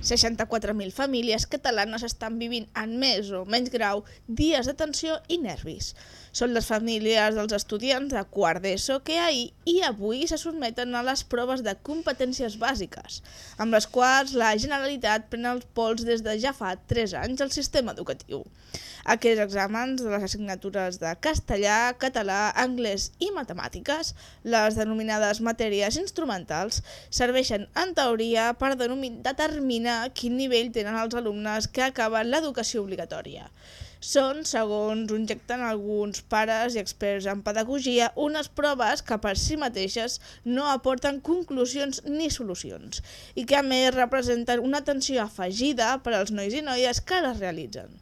64.000 famílies catalanes estan vivint en més o menys grau dies de tensió i nervis. Són les famílies dels estudiants de quart d'ESO que ahir i avui se sotmeten a les proves de competències bàsiques, amb les quals la Generalitat pren els pols des de ja fa 3 anys al sistema educatiu. Aquests exàmens de les assignatures de castellà, català, anglès i matemàtiques, les denominades matèries instrumentals, serveixen en teoria per determinar quin nivell tenen els alumnes que acaben l'educació obligatòria. Són, segons objecten alguns pares i experts en pedagogia, unes proves que per si mateixes no aporten conclusions ni solucions i que a més representen una atenció afegida per als nois i noies que les realitzen.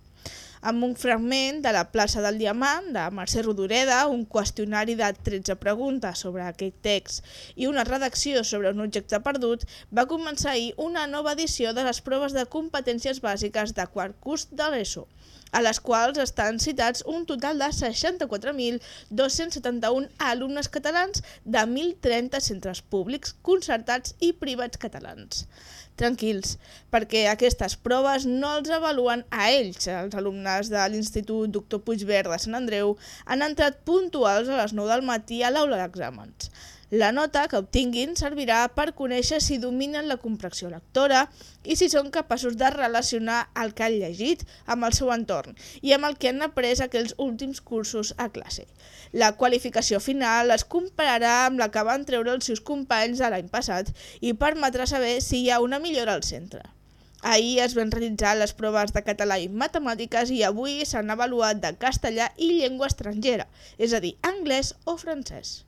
Amb un fragment de la plaça del Diamant de Mercè Rodoreda, un qüestionari de 13 preguntes sobre aquest text i una redacció sobre un objecte perdut, va començar ahir una nova edició de les proves de competències bàsiques de quart curs de l'ESO, a les quals estan citats un total de 64.271 alumnes catalans de 1.030 centres públics, concertats i privats catalans. Tranquils, perquè aquestes proves no els avaluen a ells. Els alumnes de l'Institut Doctor Puigverd de Sant Andreu han entrat puntuals a les 9 del matí a l'aula d'exàmens. La nota que obtinguin servirà per conèixer si dominen la comprensió lectora i si són capaços de relacionar el que han llegit amb el seu entorn i amb el que han après aquells últims cursos a classe. La qualificació final es compararà amb la que van treure els seus companys de l'any passat i permetrà saber si hi ha una millora al centre. Ahir es van realitzar les proves de català i matemàtiques i avui s'han avaluat de castellà i llengua estrangera, és a dir, anglès o francès.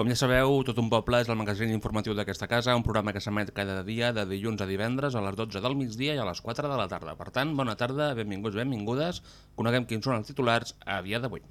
Com ja sabeu, Tot un poble és el magazín informatiu d'aquesta casa, un programa que s'emet cada dia de dilluns a divendres a les 12 del migdia i a les 4 de la tarda. Per tant, bona tarda, benvinguts, benvingudes. Coneguem quins són els titulars a dia d'avui.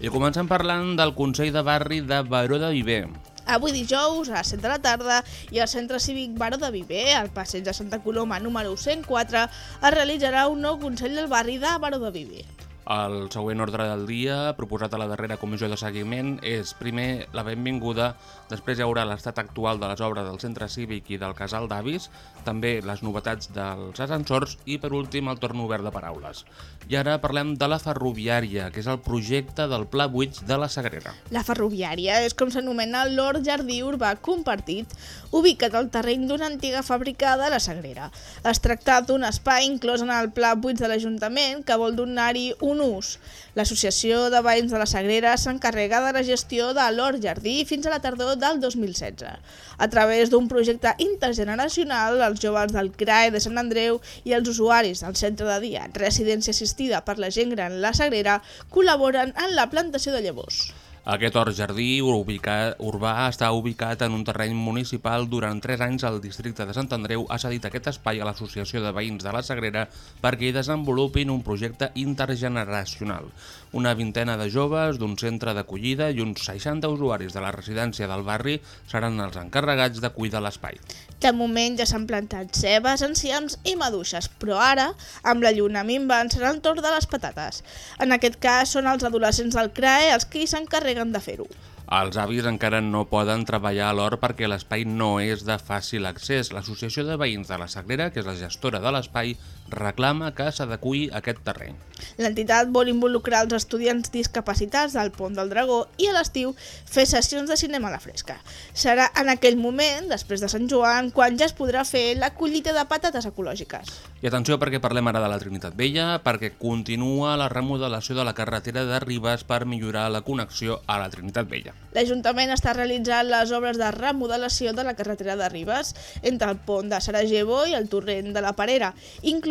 I comencem parlant del Consell de Barri de Baró de Viver. Avui dijous, a les 7 de la tarda, i al Centre Cívic Baró de Viver, al passeig de Santa Coloma número 104, es realitzarà un nou Consell del Barri de Baró de Viver. El següent ordre del dia, proposat a la darrera comissió de seguiment, és primer la benvinguda, després hi haurà l'estat actual de les obres del centre cívic i del casal d'avis, també les novetats dels ascensors i per últim el torn obert de paraules. I ara parlem de la ferroviària, que és el projecte del Pla 8 de la Sagrera. La ferroviària és com s'anomena l'Hort Jardí Urbà Compartit, ubicat al terreny d'una antiga fàbrica de la Sagrera. Es tracta d'un espai inclòs en el Pla 8 de l'Ajuntament que vol donar-hi un ús. L'associació de veïns de la Sagrera s'encarrega de la gestió de l'Hort Jardí fins a la tardor del 2016. A través d'un projecte intergeneracional, els joves del CRAE de Sant Andreu i els usuaris del centre de dia Residència Assistida per la Gent Gran La Sagrera col·laboren en la plantació de llavors. Aquest hort jardí ubicat, urbà està ubicat en un terreny municipal. Durant 3 anys el districte de Sant Andreu ha cedit aquest espai a l'Associació de Veïns de la Sagrera perquè hi desenvolupin un projecte intergeneracional. Una vintena de joves d'un centre d'acollida i uns 60 usuaris de la residència del barri seran els encarregats de cuidar l'espai. De moment ja s'han plantat cebes, enciams i maduixes, però ara, amb la lluna minvant, serà el torn de les patates. En aquest cas són els adolescents del CRAE els qui s'encarreguen de fer-ho. Els avis encara no poden treballar a l'hort perquè l'espai no és de fàcil accés. L'Associació de Veïns de la Sagrera, que és la gestora de l'espai, reclama que s'adequi aquest terreny. L'entitat vol involucrar els estudiants discapacitats del Pont del Dragó i a l'estiu fer sessions de cinema a la fresca. Serà en aquell moment, després de Sant Joan, quan ja es podrà fer la collita de patates ecològiques. I atenció perquè parlem ara de la Trinitat Vella, perquè continua la remodelació de la carretera de Ribes per millorar la connexió a la Trinitat Vella. L'Ajuntament està realitzant les obres de remodelació de la carretera de Ribes entre el pont de Sarajevo i el torrent de la Parera,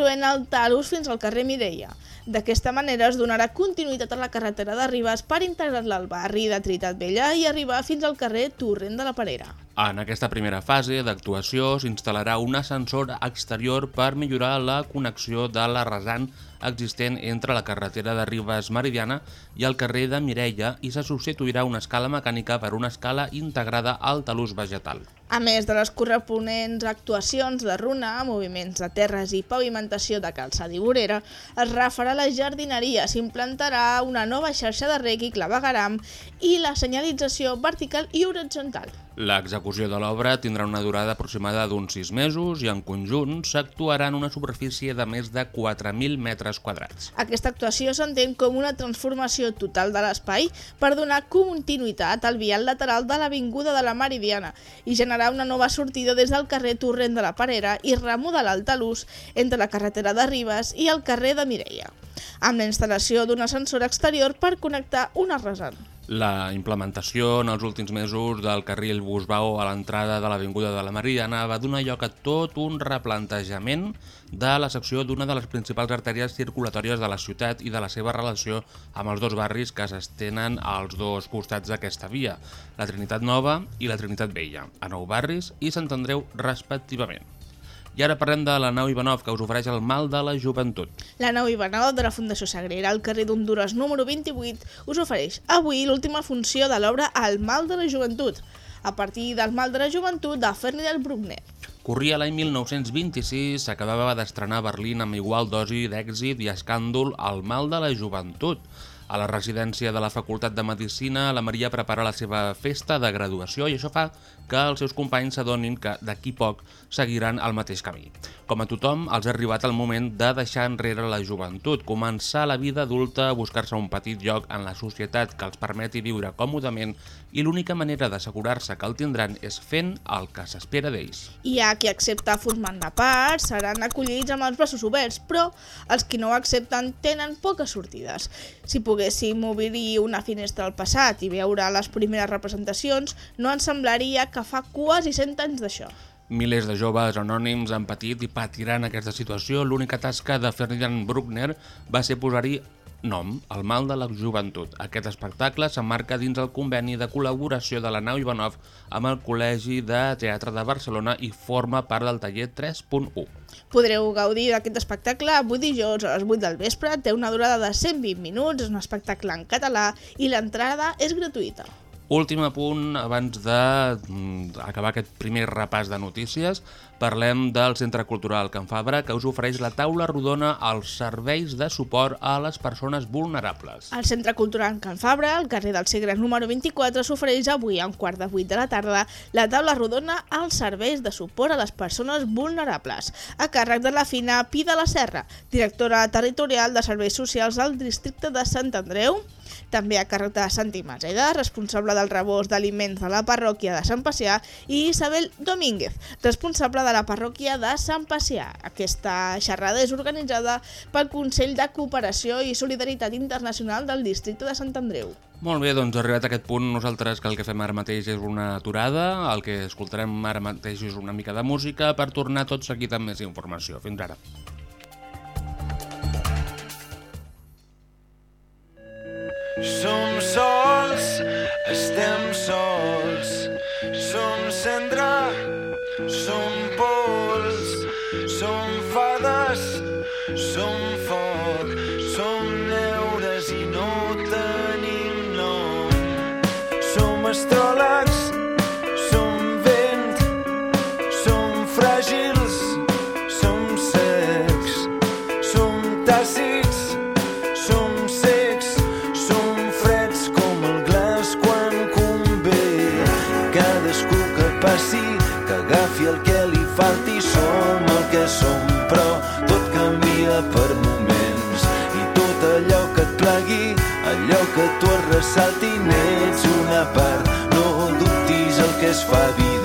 incloent el talus fins al carrer Mireia. D'aquesta manera es donarà continuïtat a la carretera de Ribes per integrar-la al barri de Trinitat Vella i arribar fins al carrer Torrent de la Parera. En aquesta primera fase d'actuació s'instal·larà un ascensor exterior per millorar la connexió de la rasant existent entre la carretera de Ribes Meridiana i el carrer de Mireia i se substituirà una escala mecànica per una escala integrada al talús vegetal. A més de les corresponents actuacions de runa, moviments de terres i pavimentació de calçada i vorera, es refarà la jardineria, s'implantarà una nova xarxa de rec i clavegaram i la senyalització vertical i horitzontal. L'execució de l'obra tindrà una durada aproximada d'uns 6 mesos i en conjunt s'actuarà en una superfície de més de 4.000 metres quadrats. Aquesta actuació s'entén com una transformació total de l'espai per donar continuïtat al vial lateral de l'Avinguda de la Meridiana i generar una nova sortida des del carrer Torrent de la Parera i remodelar el talús entre la carretera de Ribes i el carrer de Mireia, amb la instal·lació d'un ascensor exterior per connectar una rasant. La implementació en els últims mesos del carril Busbau a l'entrada de l'Avinguda de la Meridiana va donar lloc a tot un replantejament de la secció d'una de les principals artèries circulatòries de la ciutat i de la seva relació amb els dos barris que s'estenen als dos costats d'aquesta via, la Trinitat Nova i la Trinitat Vella, a nou barris i Sant Andreu respectivament. I ara parlem de la nau Ivanov, que us ofereix el mal de la joventut. La nau Ivanov de la Fundació Sagrera, al carrer d'Honduras número 28, us ofereix avui l'última funció de l'obra El mal de la joventut, a partir del mal de la joventut de Ferdinand Bruckner. Corria l'any 1926, s'acabava d'estrenar a Berlín amb igual dosi d'èxit i escàndol El mal de la joventut. A la residència de la Facultat de Medicina, la Maria prepara la seva festa de graduació i això fa que els seus companys s'adonin que d'aquí poc seguiran el mateix camí. Com a tothom, els ha arribat el moment de deixar enrere la joventut, començar la vida adulta, buscar-se un petit lloc en la societat que els permeti viure còmodament i l'única manera d'assegurar-se que el tindran és fent el que s'espera d'ells. Hi ha qui accepta formant de part, seran acollits amb els braços oberts, però els qui no ho accepten tenen poques sortides. Si poguéssim obrir una finestra al passat i veure les primeres representacions, no ens semblaria que fa quasi 100 anys d'això. Milers de joves anònims han patit i patiran aquesta situació. L'única tasca de Ferdinand Bruckner va ser posar-hi nom, el mal de la joventut. Aquest espectacle s'emmarca dins el conveni de col·laboració de la nau Ivanov amb el Col·legi de Teatre de Barcelona i forma part del taller 3.1. Podreu gaudir d'aquest espectacle avui dijous a les 8 del vespre, té una durada de 120 minuts, és un espectacle en català i l'entrada és gratuïta. Últim apunt, abans d'acabar aquest primer repàs de notícies, parlem del Centre Cultural Can Fabra, que us ofereix la taula rodona als serveis de suport a les persones vulnerables. Al Centre Cultural Can Fabra, al carrer del Segre número 24, s'ofereix avui a un quart de vuit de la tarda la taula rodona als serveis de suport a les persones vulnerables, a càrrec de la Fina Pi de la Serra, directora territorial de Serveis Socials del districte de Sant Andreu, també a càrrec de Santi Maseda, responsable del rebost d'aliments de la parròquia de Sant Pacià, i Isabel Domínguez, responsable de la parròquia de Sant Pacià. Aquesta xerrada és organitzada pel Consell de Cooperació i Solidaritat Internacional del districte de Sant Andreu. Molt bé, doncs arribat a aquest punt, nosaltres que el que fem ara mateix és una aturada, el que escoltarem ara mateix és una mica de música per tornar tot seguit amb més informació. Fins ara. Som sols, estem sols, som cendra, som pols, som fades, som foc, som neures i no tenim nom. Som astròlegs, agafi el que li falti, som el que som, però tot canvia per moments. I tot allò que et plagui, allò que tu et ressalti, n'ets una part, no dubtis el que es fa evident.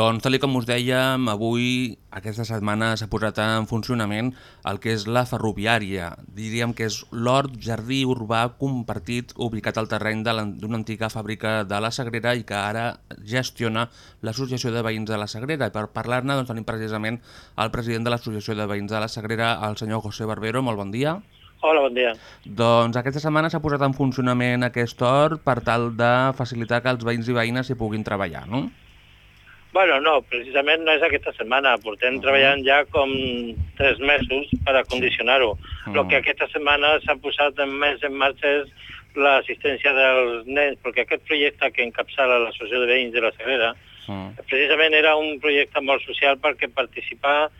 Doncs, tal com us dèiem, avui, aquesta setmana, s'ha posat en funcionament el que és la ferroviària. Diríem que és l'hort jardí urbà compartit ubicat al terreny d'una antiga fàbrica de la Sagrera i que ara gestiona l'Associació de Veïns de la Sagrera. I per parlar-ne doncs, tenim precisament el president de l'Associació de Veïns de la Sagrera, el senyor José Barbero. Molt bon dia. Hola, bon dia. Doncs aquesta setmana s'ha posat en funcionament aquest hort per tal de facilitar que els veïns i veïnes hi puguin treballar, no? Bueno, no, precisament no és aquesta setmana. Portem treballant ja com tres mesos per acondicionar-ho. Mhm. El que aquesta setmana s'ha posat en més en marxa és l'assistència dels nens, perquè aquest projecte que encapçala l'Associació de Veïns de la Sagrera Mm. precisament era un projecte molt social perquè participar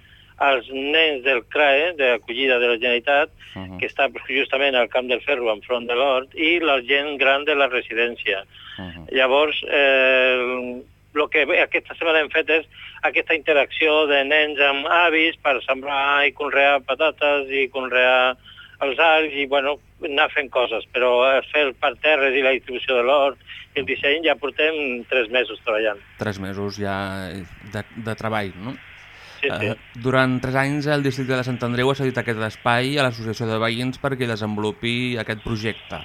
els nens del CRAE, d'acollida de la Generalitat, Mhm. que està justament al Camp del Ferro, enfront de l'Hort, i la gent gran de la residència. Mhm. Llavors, eh, el que aquesta setmana hem fet és aquesta interacció de nens amb avis per sembrar i conrear patates i conrear els arcs i, bueno, anar fent coses, però eh, fer el parterres i la distribució de l'hort i el disseny ja portem tres mesos treballant. Tres mesos ja de, de treball, no? Sí, sí. Eh, durant tres anys el districte de Sant Andreu ha cedit aquest espai a l'Associació de Veïns perquè desenvolupi aquest projecte.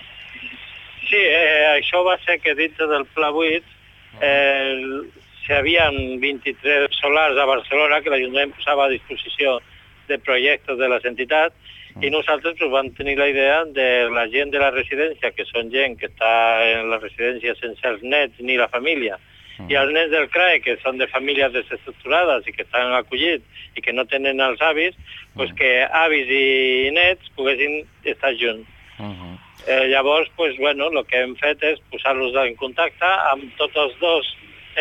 Sí, eh, això va ser que dintre del Pla 8 eh, hi havia 23 solars a Barcelona que l'Ajuntament posava a disposició de projectes de les entitats i nosaltres pues, vam tenir la idea de la gent de la residència, que són gent que està en la residència sense els nets ni la família, i els nens del CRAE, que són de famílies desestructurades i que estan acollits i que no tenen els avis, pues que avis i nets poguessin estar junts. Uh -huh. Eh, llavors, pues, bueno, el que hem fet és posar-los en contacte amb totes les dues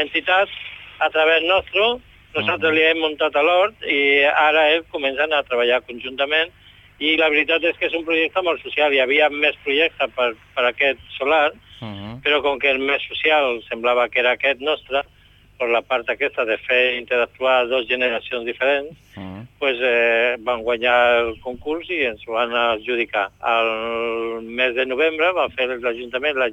entitats a través nostre. Nosaltres li hem muntat a l'hort i ara ells comencen a treballar conjuntament i la veritat és que és un projecte molt social. Hi havia més projectes per, per aquest solar, Uh -huh. però com que el més social semblava que era aquest nostre, per la part aquesta de fer interactuar dues generacions diferents, Uh -huh. pues, eh, van guanyar el concurs i ens ho van adjudicar. Al mes de novembre va fer l'Ajuntament la,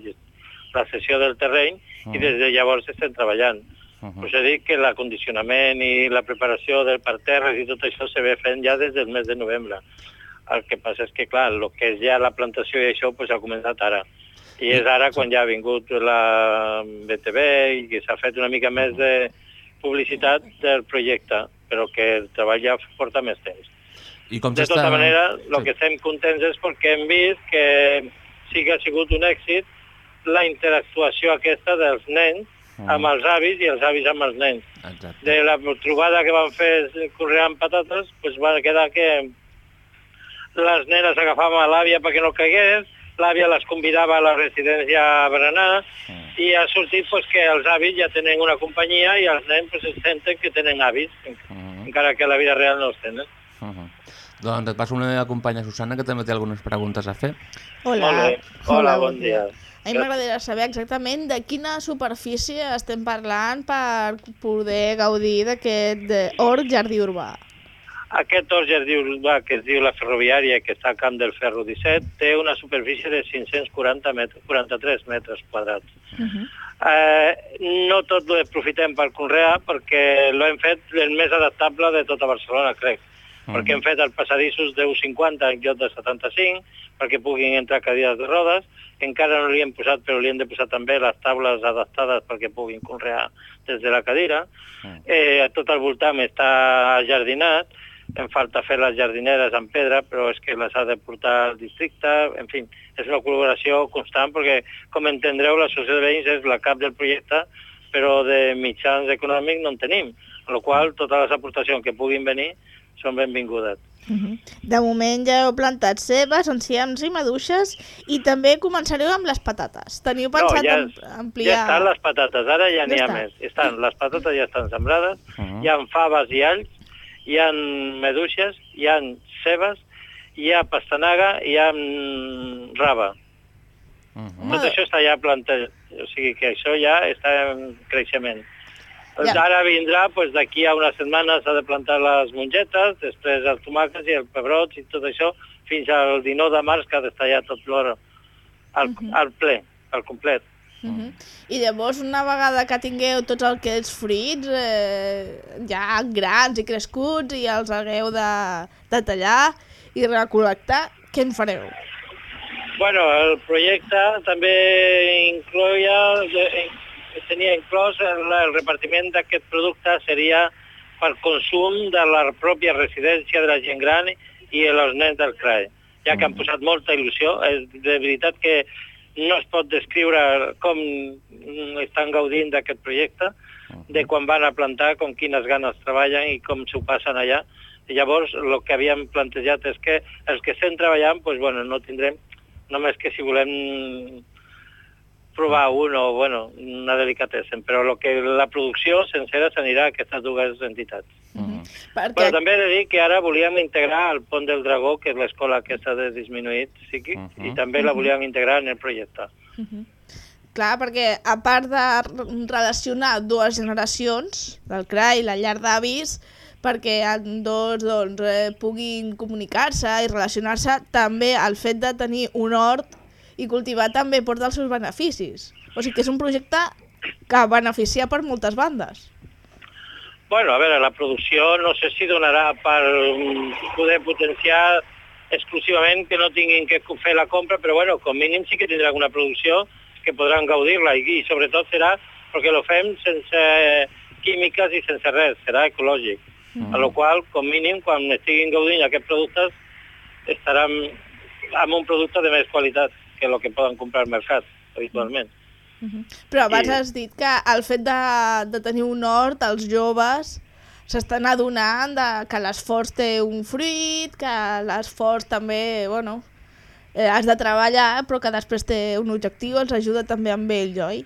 la sessió del terreny i des de llavors estem treballant. Uh -huh. Us he dit que l'acondicionament i la preparació del parterres i tot això se ve fent ja des del mes de novembre. El que passa és que, clar, el que és ja la plantació i això pues, ha començat ara. I és ara quan ja ha vingut la BTV i que s'ha fet una mica més de publicitat del projecte, però que el treball ja porta més temps. I com De tota manera, el Sí. que estem contents és perquè hem vist que sí que ha sigut un èxit la interactuació aquesta dels nens amb els avis i els avis amb els nens. Exacte. De la trobada que van fer correant patates, doncs va quedar que les nenes agafaven l'àvia perquè no caigués, l'àvia les convidava a la residència a berenar, i ha sortit pues, que els avis ja tenen una companyia i els nens pues, es senten que tenen avis, encara que a la vida real no els tenen. Uh -huh. Doncs et passo una meva companya Susana, que també té algunes preguntes a fer. Hola. Bé. Hola, bon dia. A mi m'agradaria saber exactament de quina superfície estem parlant per poder gaudir d'aquest hort jardí urbà. Aquest jardí urbà que es diu la ferroviària, que està al Camp del Ferro 17, té una superfície de 540 metres, 43 metres quadrats. Uh -huh. Eh, no tot ho aprofitem per conrear perquè l'hem fet el més adaptable de tota Barcelona, crec. Mhm. Perquè hem fet els passadissos de 50 en lloc de 75, perquè puguin entrar cadires de rodes. Encara no li hem posat, però li hem de posar també les taules adaptades perquè puguin conrear des de la cadira. Eh, tot al voltant està jardinat, em falta fer les jardineres en pedra, però és que les ha de portar al districte, en fi, és una col·laboració constant perquè, com entendreu, l'associació de veïns és la cap del projecte, però de mitjans econòmics no en tenim, amb la qual cosa totes les aportacions que puguin venir són benvingudes. De moment ja heu plantat cebes, enciams i maduixes i també començareu amb les patates. Teniu pensat ja, am- ampliar... ja estan les patates, ara ja n'hi Ja ha està. més. Estan, les patates ja estan sembrades, Mhm. hi ha faves i alls, hi ha meduixes, hi ha cebes, hi ha pastanaga i hi ha mm, raba. Mhm. Tot això està ja plantat, o sigui que això ja està en creixement. Ja. Ja. Ara vindrà, doncs, d'aquí a unes setmanes s'ha de plantar les mongetes, després els tomàquets i els pebrots i tot això, fins al 19 de març que ha d'estar ja tot l'hora al, Mhm. al ple, al complet. Mhm. I llavors, una vegada que tingueu tots aquests fruits eh, ja grans i crescuts i els hagueu de, de tallar i recol·lectar, què en fareu? Bueno, el projecte també incloia, eh, tenia inclòs el, el repartiment d'aquest producte seria per consum de la pròpia residència de la gent gran i els nens del CRAE, ja que han posat molta il·lusió. És de veritat que no es pot descriure com estan gaudint d'aquest projecte, de quan van a plantar, com quines ganes treballen i com s'ho passen allà. I llavors, el que havíem plantejat és que els que estem treballant, doncs, bueno, no tindrem, només que si volem provar un o, bueno, una delicatessen, però lo que la producció sencera s'anirà a aquestes dues entitats. Perquè... Però també he de dir que ara volíem integrar el Pont del Dragó, que és l'escola aquesta de disminuït psíquic, uh -huh. i també la volíem integrar en el projecte. Clar, perquè a part de re- relacionar dues generacions, del CRA i la llar d'avis, perquè dos doncs, eh, puguin comunicar-se i relacionar-se, també el fet de tenir un hort i cultivar també porta els seus beneficis. O sigui que és un projecte que beneficia per moltes bandes. Bueno, a veure, la producció no sé si donarà per mm, poder potenciar exclusivament que no tinguin que fer la compra, però bueno, com mínim sí que tindrà alguna producció que podran gaudir-la i, i sobretot serà perquè lo fem sense químiques i sense res, serà ecològic. Mm. A la qual, com mínim, quan estiguin gaudint aquests productes, estaran amb un producte de més qualitat que el que poden comprar al mercat habitualment. Però abans I- has dit que el fet de, de tenir un hort, els joves s'estan adonant de que l'esforç té un fruit, que l'esforç també, bueno, eh, has de treballar, però que després té un objectiu, els ajuda també amb ell, oi?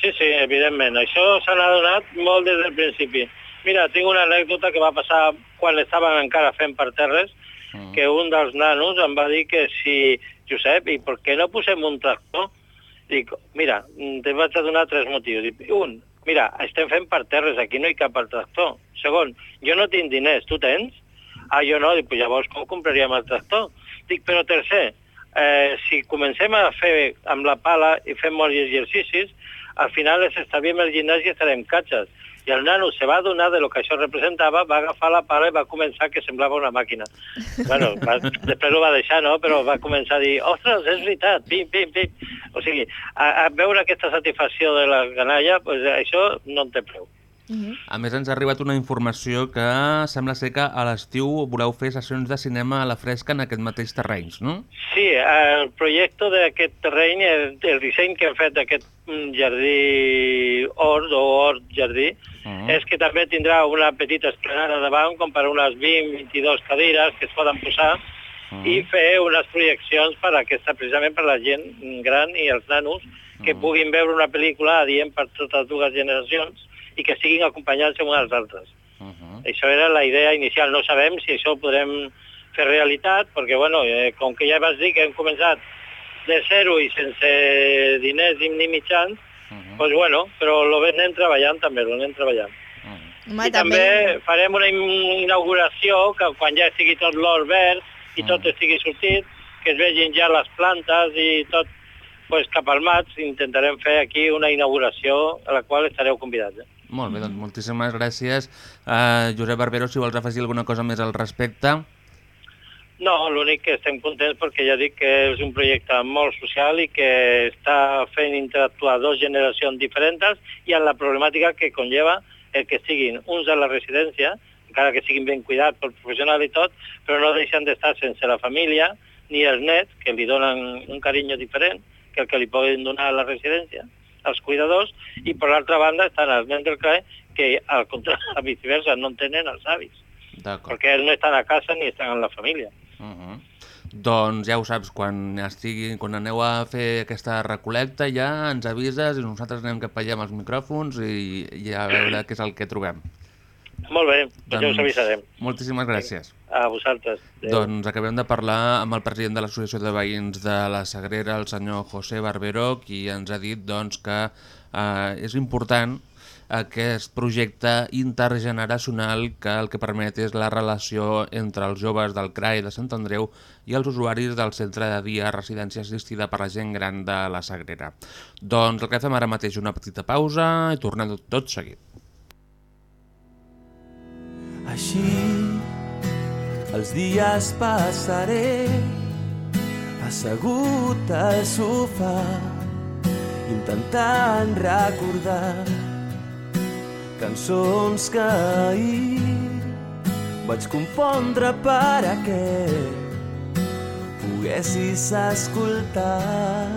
Sí, sí, evidentment. Això se n'ha donat molt des del principi. Mira, tinc una anècdota que va passar quan estaven encara fent per terres, que un dels nanos em va dir que si, Josep, i per què no posem un tractor? Dic, mira, mm, te vaig a donar tres motius. Dic, un, mira, estem fent per terres, aquí no hi cap el tractor. Segon, jo no tinc diners, tu tens? Ah, jo no, dic, pues llavors com compraríem el tractor? Dic, però tercer, eh, si comencem a fer amb la pala i fem molts exercicis, al final ens estalviem el gimnàs i estarem catxes. I el nano se va adonar de lo que això representava, va agafar la pala i va començar que semblava una màquina. bueno, va, després ho va deixar, no? Però va començar a dir, ostres, és veritat, pim, pim, pim. O sigui, a, a veure aquesta satisfacció de la canalla, pues, això no en té preu. A més, ens ha arribat una informació que sembla ser que a l'estiu voleu fer sessions de cinema a la fresca en aquest mateix terrenys, no? Sí, el projecte d'aquest terreny, el, el disseny que hem fet d'aquest jardí hort o hort-jardí, Mhm. és que també tindrà una petita esplanada davant, com per unes 20-22 cadires que es poden posar, i fer unes projeccions per a aquesta, precisament per la gent gran i els nanos, que puguin veure una pel·lícula adient per totes dues generacions i que estiguin acompanyant-se uns als altres. Això era la idea inicial. No sabem si això ho podrem fer realitat, perquè, bueno, eh, com que ja vas dir que hem començat de zero i sense diners ni mitjans, doncs, bueno, però lo anem treballant també, lo anem treballant. Home, I també farem una in- inauguració que quan ja estigui tot l'hort verd i tot estigui sortit, que es vegin ja les plantes i tot pues, cap al maig, intentarem fer aquí una inauguració a la qual estareu convidats. Eh? Molt bé, doncs moltíssimes gràcies. Uh, Josep Barbero, si vols afegir alguna cosa més al respecte. No, l'únic que estem contents perquè ja dic que és un projecte molt social i que està fent interactuar dues generacions diferents i en la problemàtica que conlleva el que estiguin uns a la residència, encara que siguin ben cuidats pel professional i tot, però no deixen d'estar sense la família ni els nets, que li donen un carinyo diferent que el que li poden donar a la residència, els cuidadors, i per l'altra banda estan els nens del CRAE que, al contrari, a viceversa, no en tenen els avis, perquè ells no estan a casa ni estan en la família. Uh -huh. Doncs ja ho saps, quan, estigui, quan aneu a fer aquesta recolecta ja ens avises i nosaltres anem cap allà amb els micròfons i, i a veure què és el que trobem. Molt bé, doncs ja us avisarem. Moltíssimes gràcies. A vosaltres. Adéu. Doncs acabem de parlar amb el president de l'Associació de Veïns de la Sagrera, el senyor José Barbero, qui ens ha dit doncs, que eh, és important aquest projecte intergeneracional que el que permet és la relació entre els joves del CRAE de Sant Andreu i els usuaris del centre de dia residència assistida per la gent gran de la Sagrera. Doncs el que fem ara mateix una petita pausa i tornem tot, tot seguit. Així els dies passaré assegut al sofà intentant recordar cançons que ahir vaig compondre per a que poguessis escoltar.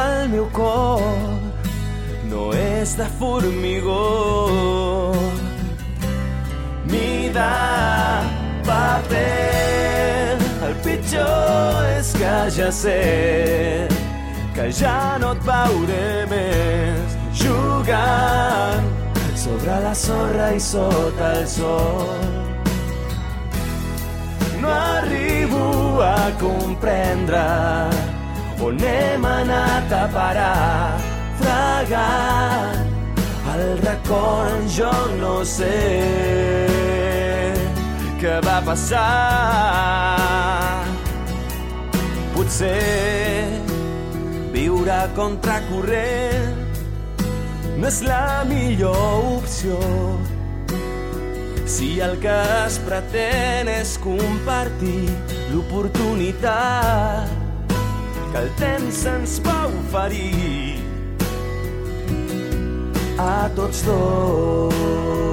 El meu cor no és de formigó ni de paper. El pitjor és que ja sé que ja no et veuré més jugant sobre la sorra i sota el sol. No arribo a comprendre on hem anat a parar fregant el record jo no sé què va passar potser viure contracorrent no és la millor opció si el que es pretén és compartir l'oportunitat que el temps ens va oferir a tots dos.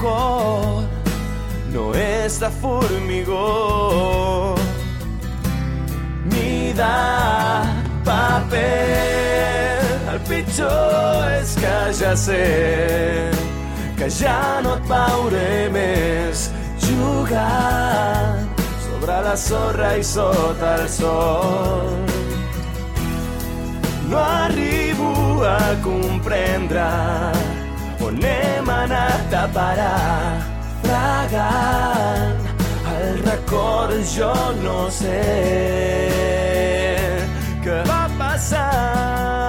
Cor no és de formigó ni de paper. El pitjor és que ja sé que ja no et veuré més jugant sobre la sorra i sota el sol. No arribo a comprendre on hem anat a parar fregant el record jo no sé què va passar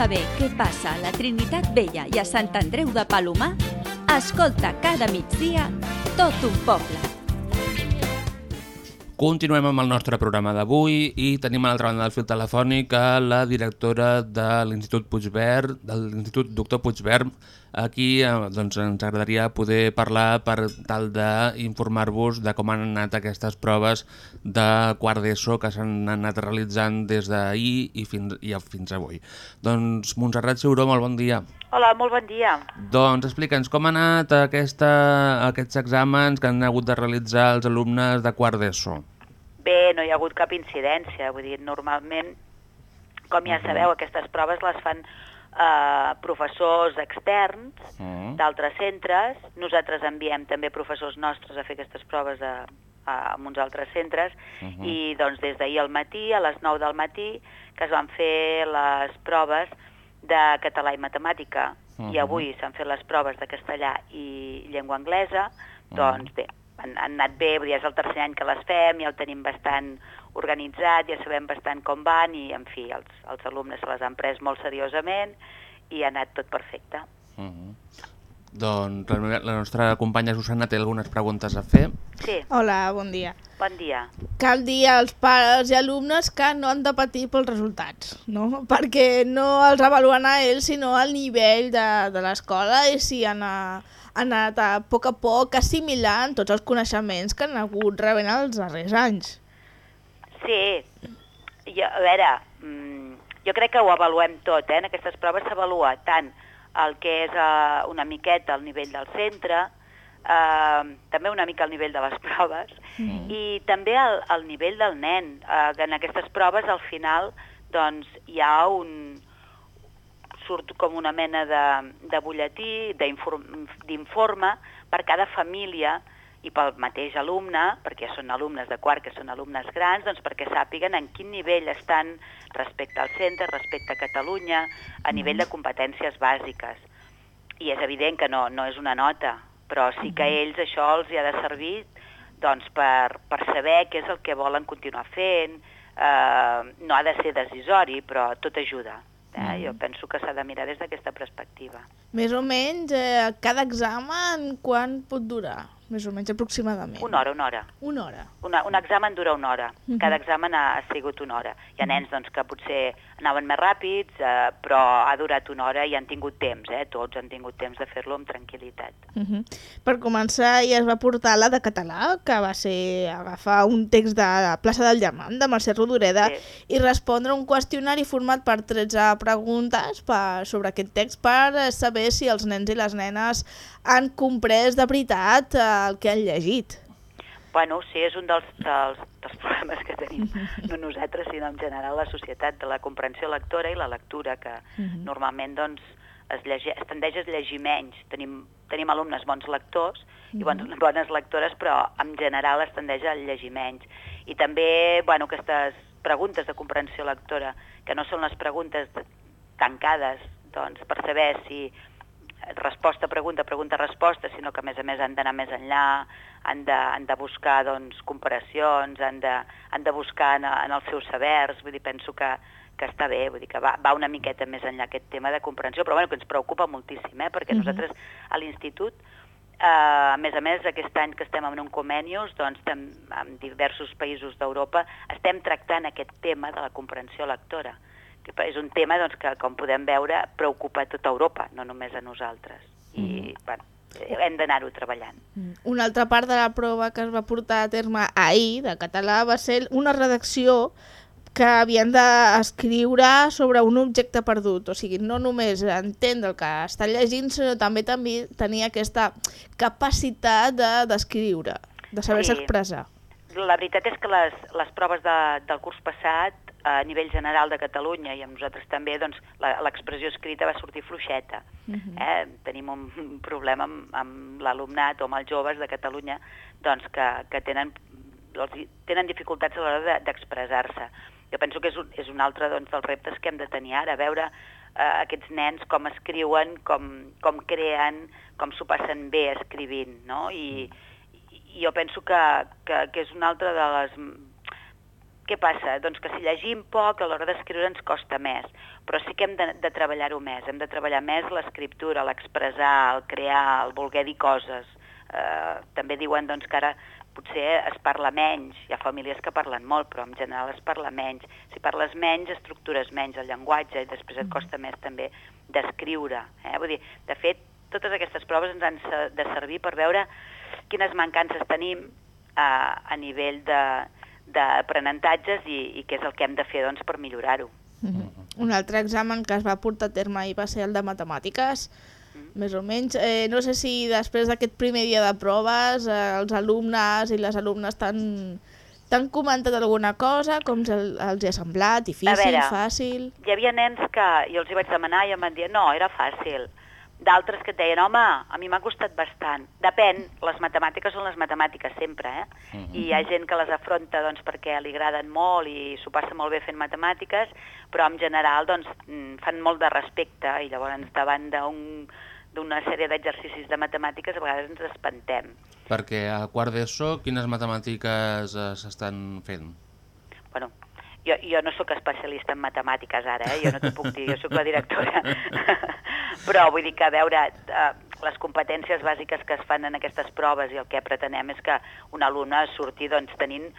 saber què passa a la Trinitat Vella i a Sant Andreu de Palomar, escolta cada migdia tot un poble. Continuem amb el nostre programa d'avui i tenim a l'altra banda del fil telefònic a la directora de l'Institut Puigverd, de l'Institut Doctor Puigverd, aquí eh, doncs, ens agradaria poder parlar per tal d'informar-vos de com han anat aquestes proves de quart d'ESO que s'han anat realitzant des d'ahir i, fins, i fins avui. Doncs Montserrat Seuró, molt bon dia. Hola, molt bon dia. Doncs explica'ns com han anat aquesta, aquests exàmens que han hagut de realitzar els alumnes de quart d'ESO. Bé, no hi ha hagut cap incidència, vull dir, normalment, com ja sabeu, aquestes proves les fan eh, professors externs Mm. d'altres centres. Nosaltres enviem també professors nostres a fer aquestes proves a, a, a uns altres centres Mhm. i doncs des d'ahir al matí, a les 9 del matí, que es van fer les proves de català i matemàtica Mhm. i avui s'han fet les proves de castellà i llengua anglesa, doncs bé, han, han anat bé, vull dir, és el tercer any que les fem, ja ho tenim bastant organitzat, ja sabem bastant com van i, en fi, els, els alumnes se les han pres molt seriosament i ha anat tot perfecte. Uh -huh. Doncs la, la nostra companya Susana té algunes preguntes a fer. Sí, Hola, bon dia. bon dia. Cal dir als pares i alumnes que no han de patir pels resultats, no? Perquè no els avaluen a ells, sinó al nivell de, de l'escola i si han, a, han anat a poc a poc assimilant tots els coneixements que han hagut rebent els darrers anys. Sí, jo, a veure, mm, jo crec que ho avaluem tot, eh? en aquestes proves s'avalua tant el que és eh, una miqueta el nivell del centre, eh, també una mica el nivell de les proves, mm. i també el, el nivell del nen. Eh, que en aquestes proves, al final, doncs, hi ha un, surt com una mena de, de butlletí, d'inform- d'informe per cada família i pel mateix alumne, perquè són alumnes de quart, que són alumnes grans, doncs perquè sàpiguen en quin nivell estan respecte al centre, respecte a Catalunya, a nivell de competències bàsiques. I és evident que no, no és una nota, però sí que a ells això els hi ha de servir doncs, per, per saber què és el que volen continuar fent, eh, no ha de ser decisori, però tot ajuda. Eh? Jo penso que s'ha de mirar des d'aquesta perspectiva. Més o menys, eh, cada examen, quan pot durar? Més o menys, aproximadament. Una hora, una hora. Una hora. Una, un examen dura una hora. Mhm. Cada examen ha, ha sigut una hora. Hi ha nens doncs, que potser anaven més ràpids, eh, però ha durat una hora i han tingut temps, eh? tots han tingut temps de fer-lo amb tranquil·litat. Uh -huh. Per començar, ja es va portar la de català, que va ser agafar un text de la plaça del Llamant, de Mercè Rodoreda, Sí. i respondre un qüestionari format per 13 preguntes per, sobre aquest text per saber si els nens i les nenes han comprès de veritat eh, el que han llegit. Bueno, sí, és un dels, dels, dels problemes que tenim, no nosaltres, sinó en general la societat, de la comprensió lectora i la lectura, que Mhm. normalment doncs, es, llege, es tendeix a llegir menys. Tenim, tenim alumnes bons lectors i bons, bones lectores, però en general es tendeix a llegir menys. I també, bueno, aquestes preguntes de comprensió lectora, que no són les preguntes de- tancades, doncs, per saber si resposta, pregunta, pregunta, resposta, sinó que a més a més han d'anar més enllà, han de, han de buscar doncs, comparacions, han de, han de buscar en, en els seus sabers, vull dir, penso que, que està bé, vull dir que va, va una miqueta més enllà aquest tema de comprensió, però bueno, que ens preocupa moltíssim, eh? perquè Mhm. nosaltres a l'institut, eh, a més a més, aquest any que estem en un Comenius, doncs, en diversos països d'Europa, estem tractant aquest tema de la comprensió lectora, que és un tema doncs, que, com podem veure, preocupa tota Europa, no només a nosaltres. I, bueno, hem d'anar-ho treballant. Una altra part de la prova que es va portar a terme ahir, de català, va ser una redacció que havien d'escriure sobre un objecte perdut. O sigui, no només entendre el que està llegint, sinó també també tenir aquesta capacitat de- d'escriure, de, de saber-se Sí. expressar. La veritat és que les, les proves de, del curs passat, a nivell general de Catalunya i amb nosaltres també, doncs, la- l'expressió escrita va sortir fluixeta. Mhm. Eh? Tenim un, un problema amb, amb l'alumnat o amb els joves de Catalunya doncs, que, que tenen, els, tenen dificultats a l'hora de- d'expressar-se. Jo penso que és un, és un altre doncs, dels reptes que hem de tenir ara, veure eh, aquests nens com escriuen, com, com creen, com s'ho passen bé escrivint, no? I, i jo penso que, que, que és una altra de les... Què passa? Doncs que si llegim poc, a l'hora d'escriure ens costa més, però sí que hem de, de treballar-ho més, hem de treballar més l'escriptura, l'expressar, el crear, el voler dir coses. Eh, també diuen doncs, que ara potser es parla menys, hi ha famílies que parlen molt, però en general es parla menys. Si parles menys, estructures menys el llenguatge i després et costa més també d'escriure. Eh? Vull dir, de fet, totes aquestes proves ens han de servir per veure quines mancances tenim eh, a nivell de d'aprenentatges i, i què és el que hem de fer doncs, per millorar-ho. Un altre examen que es va portar a terme ahir va ser el de matemàtiques, més o menys. Eh, no sé si després d'aquest primer dia de proves eh, els alumnes i les alumnes t'han t'han comentat alguna cosa, com els, els ha semblat, difícil, veure. fàcil... Hi havia nens que jo els hi vaig demanar i em van dir no, era fàcil. D'altres que et deien, home, a mi m'ha costat bastant. Depèn, les matemàtiques són les matemàtiques sempre, eh? I hi ha gent que les afronta doncs, perquè li agraden molt i s'ho passa molt bé fent matemàtiques, però en general doncs, mm, fan molt de respecte i llavors davant d'un d'una sèrie d'exercicis de matemàtiques a vegades ens espantem. Perquè a quart d'ESO, quines matemàtiques eh, s'estan fent? bueno, jo, jo no sóc especialista en matemàtiques ara, eh? jo no t'ho puc dir, jo sóc la directora. Però vull dir que, a veure, eh, les competències bàsiques que es fan en aquestes proves i el que pretenem és que un alumne surti doncs, tenint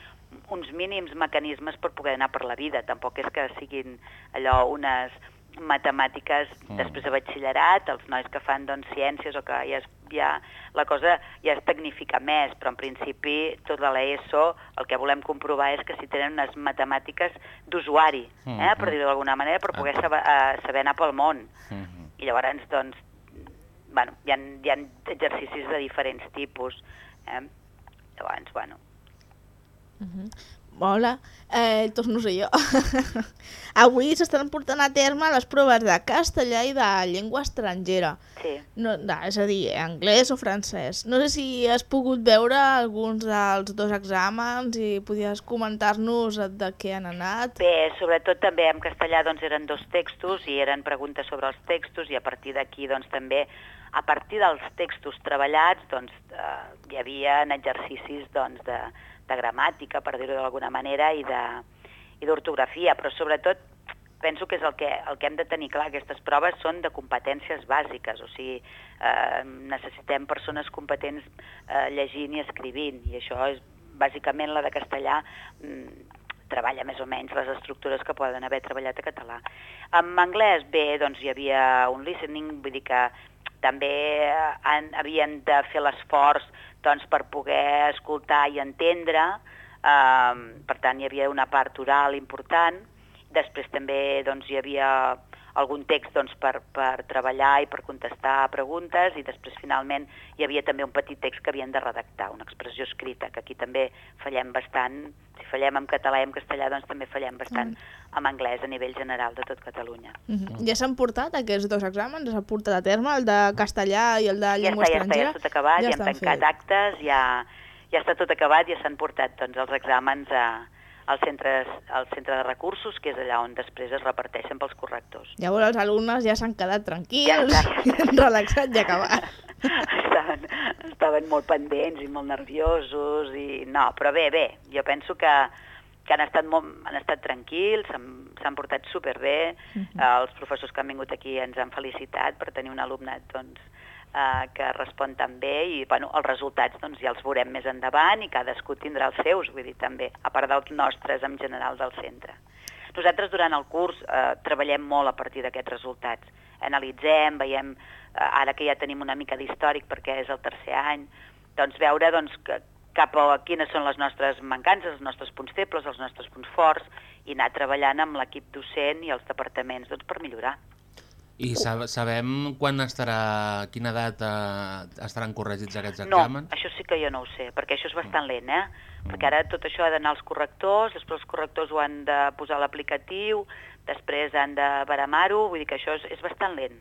uns mínims mecanismes per poder anar per la vida. Tampoc és que siguin allò unes matemàtiques Mm. després de batxillerat, els nois que fan doncs, ciències o que ja, es, ja la cosa ja es tecnifica més, però en principi tot de l'ESO el que volem comprovar és que si tenen unes matemàtiques d'usuari, eh, Mhm. per dir-ho d'alguna manera, per poder saber, uh, saber anar pel món. Mhm. I llavors, doncs, bueno, hi ha, hi ha exercicis de diferents tipus. Eh? Llavors, bueno, Hola, eh, torno a ser jo. Avui s'estan portant a terme les proves de castellà i de llengua estrangera. sí. No, no, és a dir, anglès o francès. No sé si has pogut veure alguns dels dos exàmens i podies comentar-nos de què han anat. Bé, sobretot també en castellà doncs, eren dos textos i eren preguntes sobre els textos i a partir d'aquí doncs, també a partir dels textos treballats doncs, eh, hi havia exercicis doncs, de, de gramàtica, per dir-ho d'alguna manera, i d'ortografia, però sobretot penso que és el que, el que hem de tenir clar, aquestes proves són de competències bàsiques, o sigui, eh, necessitem persones competents eh, llegint i escrivint, i això és bàsicament la de castellà, mm, treballa més o menys les estructures que poden haver treballat a català. En anglès, bé, doncs hi havia un listening, vull dir que també eh, han, havien de fer l'esforç doncs, per poder escoltar i entendre, eh, per tant hi havia una part oral important, després també doncs, hi havia algun text doncs, per, per treballar i per contestar preguntes i després finalment hi havia també un petit text que havien de redactar, una expressió escrita, que aquí també fallem bastant, si fallem en català i en castellà doncs també fallem bastant en anglès a nivell general de tot Catalunya. Mhm. Ja s'han portat aquests dos exàmens? S'ha portat a terme, el de castellà i el de Ja llengua està, ja està, ja estrangera? està tot acabat, ja, ja hem tancat fets. actes, ja, ja està tot acabat, ja s'han portat doncs, els exàmens a, al, centre, al centre de recursos, que és allà on després es reparteixen pels correctors. Llavors els alumnes ja s'han quedat tranquils, Ja ja relaxats i acabat. estaven, estaven molt pendents i molt nerviosos i no, però bé, bé, jo penso que, que han estat, molt, han estat tranquils, s'han portat superbé, eh, els professors que han vingut aquí ens han felicitat per tenir un alumnat doncs, eh, que respon tan bé i bueno, els resultats doncs, ja els veurem més endavant i cadascú tindrà els seus, vull dir també, a part dels nostres en general del centre. Nosaltres durant el curs eh, treballem molt a partir d'aquests resultats. Analitzem, veiem, eh, ara que ja tenim una mica d'històric perquè és el tercer any, doncs veure doncs, que, cap a quines són les nostres mancances, els nostres punts febles, els nostres punts forts, i anar treballant amb l'equip docent i els departaments doncs, per millorar. I sab sabem quan estarà, quina data estaran corregits aquests No, exàmens? això sí que jo no ho sé, perquè això és bastant lent, eh? Perquè ara tot això ha d'anar als correctors, després els correctors ho han de posar a l'aplicatiu, després han de baramar-ho, vull dir que això és, és bastant lent,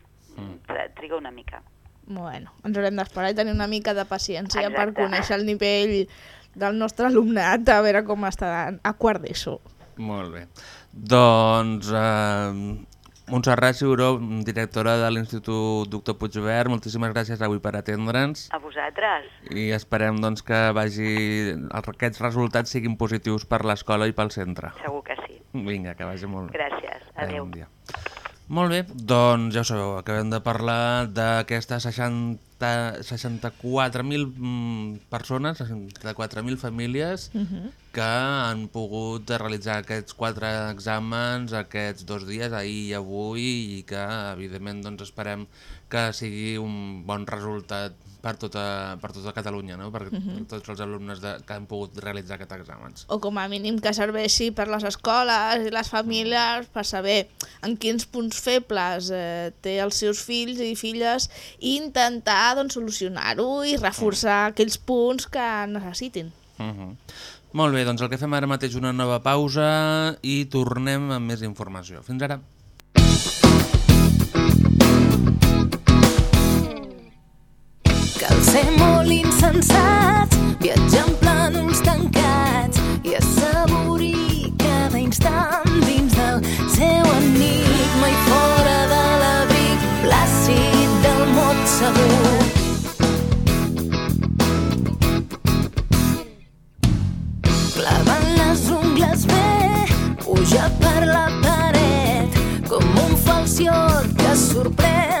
Tri- triga una mica. Bueno, ens haurem d'esperar i tenir una mica de paciència per Exacte. conèixer el nivell del nostre alumnat, a veure com estaran a quart d'ESO. Molt bé. Doncs eh, Montserrat Ciuró, directora de l'Institut Doctor Puigverd, moltíssimes gràcies avui per atendre'ns A vosaltres? i esperem doncs, que vagi, aquests resultats siguin positius per l'escola i pel centre. Segur que sí. Vinga, que vagi molt bé. Gràcies. Adéu. Dia. Molt bé, doncs ja ho sabeu, acabem de parlar d'aquestes 60 64.000 mm, persones, 64.000 famílies que han pogut realitzar aquests quatre exàmens aquests dos dies, ahir i avui, i que evidentment doncs, esperem que sigui un bon resultat per tota, per tota Catalunya, no? per, per tots els alumnes de, que han pogut realitzar aquests exàmens. O com a mínim que serveixi per les escoles i les famílies per saber en quins punts febles eh, té els seus fills i filles i intentar doncs, solucionar-ho i reforçar aquells punts que necessitin. Uh -huh. Molt bé, doncs el que fem ara mateix una nova pausa i tornem amb més informació. Fins ara. Ser molt insensat, viatjar en plànols tancats i assaborir cada instant dins del seu enigma i fora de l'abric plàcid del mot segur. Clavant les ungles bé, puja per la paret com un falciot que sorprèn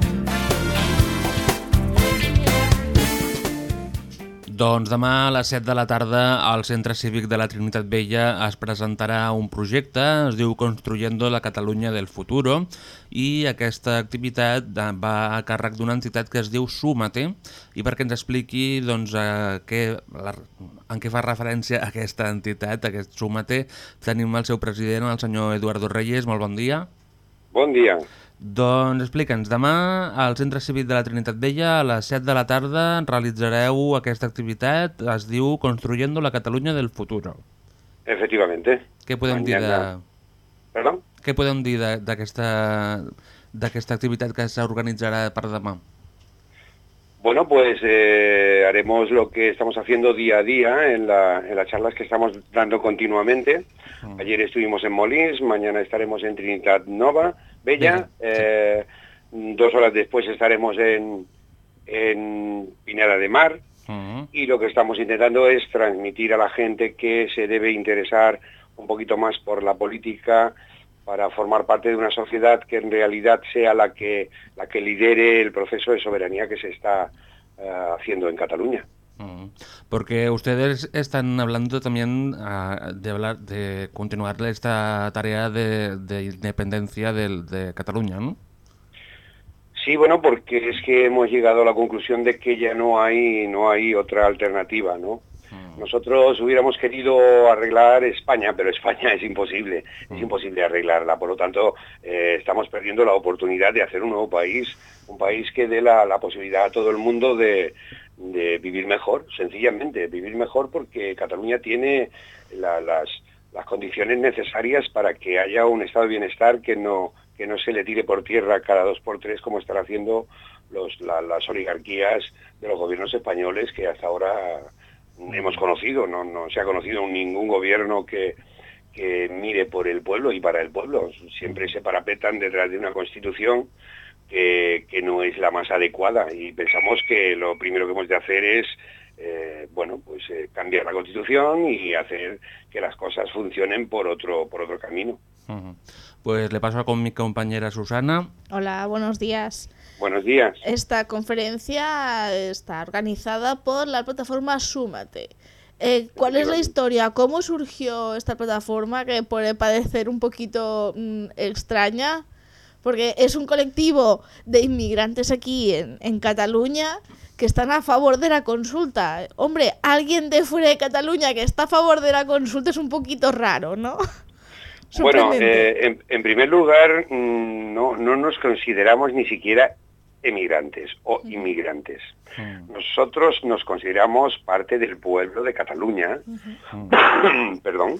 Doncs demà a les 7 de la tarda al Centre Cívic de la Trinitat Vella es presentarà un projecte, es diu Construyendo la Catalunya del Futuro i aquesta activitat va a càrrec d'una entitat que es diu Súmate i perquè ens expliqui doncs, a què, la, en què fa referència aquesta entitat, aquest Súmate, tenim el seu president, el senyor Eduardo Reyes. Molt bon dia. Bon dia. Doncs explica'ns, demà al Centre Cívic de la Trinitat Vella a les 7 de la tarda realitzareu aquesta activitat, es diu Construyendo la Catalunya del Futuro. Efectivamente. Què podem dir de... Mañana- Perdó? Què podem dir d'aquesta activitat que s'organitzarà per demà? Bueno, pues eh, haremos lo que estamos haciendo día a día en, la- en las charlas que estamos dando continuamente. Ayer estuvimos en Molins, mañana estaremos en Trinidad Nova, Bella. eh, Dos horas después estaremos en, en Pineda de Mar. Y lo que estamos intentando es transmitir a la gente que se debe interesar un poquito más por la política para formar parte de una sociedad que en realidad sea la que, la que lidere el proceso de soberanía que se está eh, haciendo en Cataluña. Porque ustedes están hablando también ah, de, hablar, de continuar esta tarea de, de independencia del- de Cataluña, ¿no? Sí, bueno, porque es que hemos llegado a la conclusión de que ya no hay, no hay otra alternativa, ¿no? Nosotros hubiéramos querido arreglar España, pero España es imposible, es imposible arreglarla. Por lo tanto, eh, estamos perdiendo la oportunidad de hacer un nuevo país, un país que dé la, la posibilidad a todo el mundo de, de vivir mejor, sencillamente, vivir mejor porque Cataluña tiene la- las, las condiciones necesarias para que haya un estado de bienestar que no, que no se le tire por tierra cada dos por tres como están haciendo los, la- las oligarquías de los gobiernos españoles que hasta ahora hemos conocido. No, no se ha conocido ningún gobierno que, que mire por el pueblo y para el pueblo. Siempre se parapetan detrás de una constitución que, que no es la más adecuada y pensamos que lo primero que hemos de hacer es eh, bueno pues eh, cambiar la constitución y hacer que las cosas funcionen por otro por otro camino. Pues le paso con mi compañera Susana. Hola, buenos días. Buenos días. Esta conferencia está organizada por la plataforma Súmate. Eh, ¿Cuál es la historia? ¿Cómo surgió esta plataforma que puede parecer un poquito mm, extraña? Porque es un colectivo de inmigrantes aquí en, en Cataluña que están a favor de la consulta. Hombre, alguien de fuera de Cataluña que está a favor de la consulta es un poquito raro, ¿no? Bueno, eh, en, en primer lugar, mm, no, no nos consideramos ni siquiera emigrantes o inmigrantes. Nosotros nos consideramos parte del pueblo de Cataluña, perdón,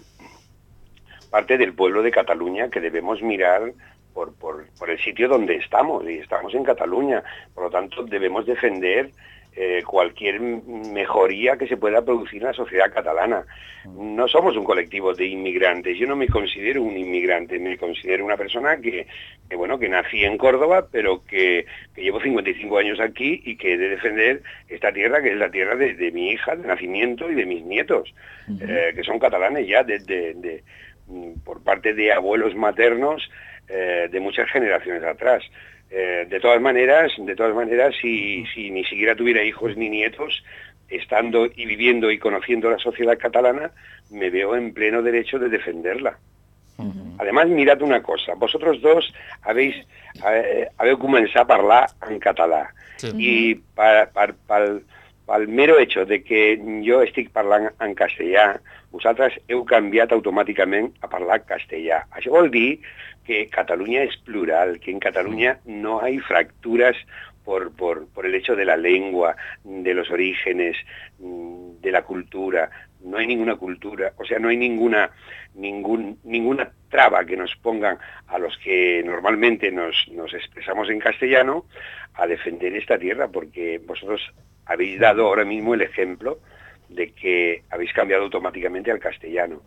parte del pueblo de Cataluña que debemos mirar por, por, por el sitio donde estamos, y estamos en Cataluña. Por lo tanto, debemos defender eh, cualquier mejoría que se pueda producir en la sociedad catalana. No somos un colectivo de inmigrantes, yo no me considero un inmigrante, me considero una persona que, que, bueno, que nací en Córdoba, pero que, que llevo 55 años aquí y que he de defender esta tierra, que es la tierra de, de mi hija, de nacimiento y de mis nietos, eh, que son catalanes ya desde de, mm, por parte de abuelos maternos eh, de muchas generaciones atrás. Eh, de todas maneras, de todas maneras, si, si ni siquiera tuviera hijos ni nietos, estando y viviendo y conociendo la sociedad catalana, me veo en pleno derecho de defenderla. Además, mirad una cosa, vosotros dos habéis, eh, habeu començat a parlar en català i per, per, pel, pel mero hecho de que jo estic parlant en castellà, vosaltres heu canviat automàticament a parlar castellà. Això vol dir que Cataluña es plural, que en Cataluña no hay fracturas por, por, por el hecho de la lengua, de los orígenes, de la cultura. No hay ninguna cultura, o sea, no hay ninguna, ningún, ninguna traba que nos pongan a los que normalmente nos, nos expresamos en castellano a defender esta tierra, porque vosotros habéis dado ahora mismo el ejemplo de que habéis cambiado automáticamente al castellano.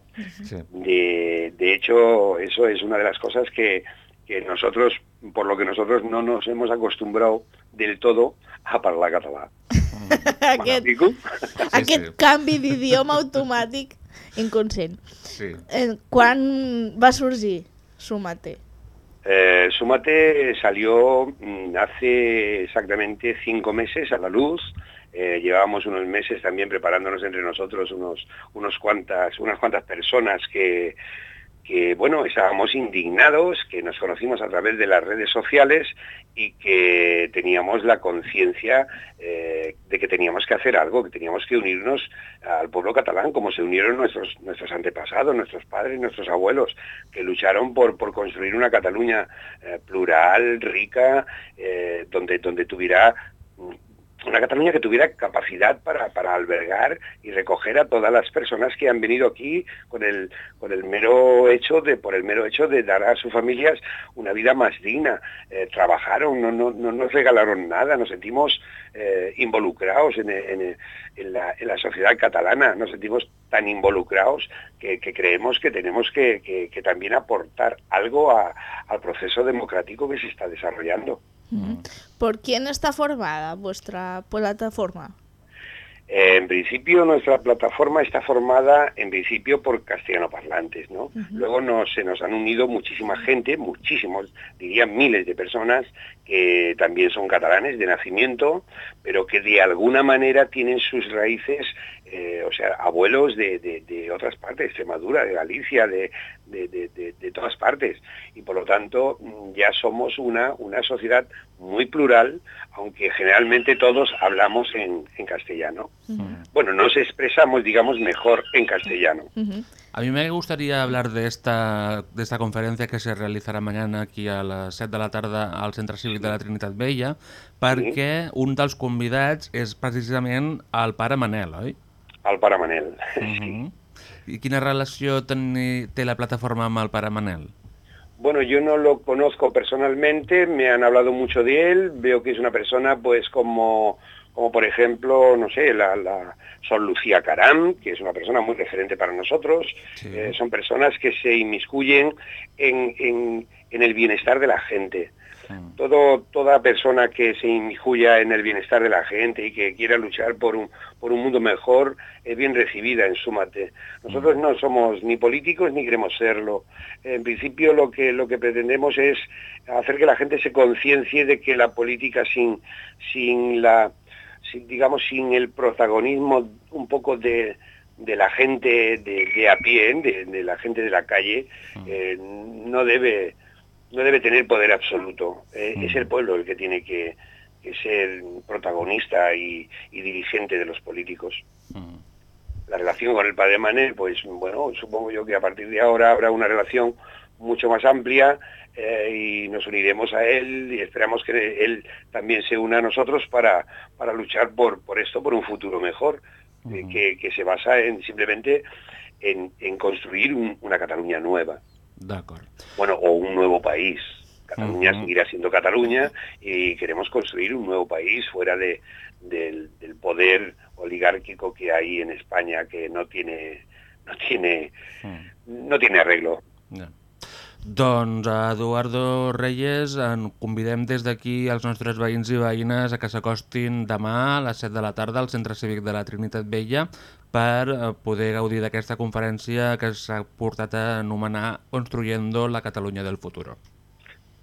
De, de hecho, eso es una de las cosas que, que nosotros, por lo que nosotros no nos hemos acostumbrado del todo a parlar català. aquest, aquest canvi d'idioma automàtic inconscient. Sí. Eh, quan va sorgir Súmate? Eh, Súmate salió mm, hace exactamente cinco meses a la luz. Eh, llevábamos unos meses también preparándonos entre nosotros unos, cuantas, unas cuantas personas que, que, bueno, estábamos indignados, que nos conocimos a través de las redes sociales y que teníamos la conciencia eh, de que teníamos que hacer algo, que teníamos que unirnos al pueblo catalán, como se unieron nuestros, nuestros antepasados, nuestros padres, nuestros abuelos, que lucharon por, por construir una Cataluña eh, plural, rica, eh, donde, donde tuviera una Cataluña que tuviera capacidad para, para, albergar y recoger a todas las personas que han venido aquí con el, con el mero hecho de, por el mero hecho de dar a sus familias una vida más digna. Eh, trabajaron, no, no, no, nos regalaron nada, nos sentimos eh, involucrados en, en, en, la, sociedad catalana, nos sentimos tan involucrados que, creemos que tenemos que, que, también aportar algo al proceso democrático que se está desarrollando. ¿Por quién está formada vuestra plataforma? Eh, en principio nuestra plataforma está formada en principio por castellano parlantes, ¿no? Uh -huh. Luego nos, se nos han unido muchísima gente, muchísimos, diría miles de personas que también son catalanes de nacimiento, pero que de alguna manera tienen sus raíces, eh, o sea, abuelos de, de, de, otras partes, de Extremadura, de Galicia, de, de, todas partes. Y por lo tanto ya somos una, una sociedad muy plural, aunque generalmente todos hablamos en, en castellano. Uh -huh. Bueno, nos expresamos, digamos, mejor en castellano. Uh -huh. A mí me gustaría hablar de esta, de esta conferencia que se realizará mañana aquí a les 7 de la tarda al Centre Cívic de la Trinitat Vella, perquè sí. un dels convidats és precisament el pare Manel, oi? El pare Manel, uh -huh. I quina relació ten, té la plataforma amb el pare Manel? Bueno, yo no lo conozco personalmente, me han hablado mucho de él, veo que es una persona pues como, como por ejemplo, no sé, la, la Son Lucía Caram, que es una persona muy referente para nosotros, sí. eh, son personas que se inmiscuyen en, en, en el bienestar de la gente. Todo, toda persona que se inmiscuya en el bienestar de la gente y que quiera luchar por un, por un mundo mejor es bien recibida en Súmate. Nosotros no somos ni políticos ni queremos serlo. En principio lo que, lo que pretendemos es hacer que la gente se conciencie de que la política sin, sin la, sin, digamos, sin el protagonismo un poco de, de la gente de, de a pie, de, de, la gente de la calle, eh, no debe no debe tener poder absoluto. Eh, mm. Es el pueblo el que tiene que, que ser protagonista y, y, dirigente de los políticos. Mm. La relación con el padre Manel, pues bueno, supongo yo que a partir de ahora habrá una relación mucho más amplia eh, y nos uniremos a él y esperamos que él también se una a nosotros para, para luchar por, por esto, por un futuro mejor, mm. eh, que, que, se basa en simplemente en, en construir un, una Cataluña nueva. Bueno, o un nuevo país. Cataluña uh -huh. seguirá siendo Cataluña y queremos construir un nuevo país fuera de, del, del, poder oligárquico que hay en España que no tiene no tiene uh -huh. no tiene arreglo. Yeah. Doncs, Eduardo Reyes, en convidem des d'aquí els nostres veïns i veïnes a que s'acostin demà a les 7 de la tarda al Centre Cívic de la Trinitat Vella per poder gaudir d'aquesta conferència que s'ha portat a anomenar Construyendo la Cataluña del Futuro.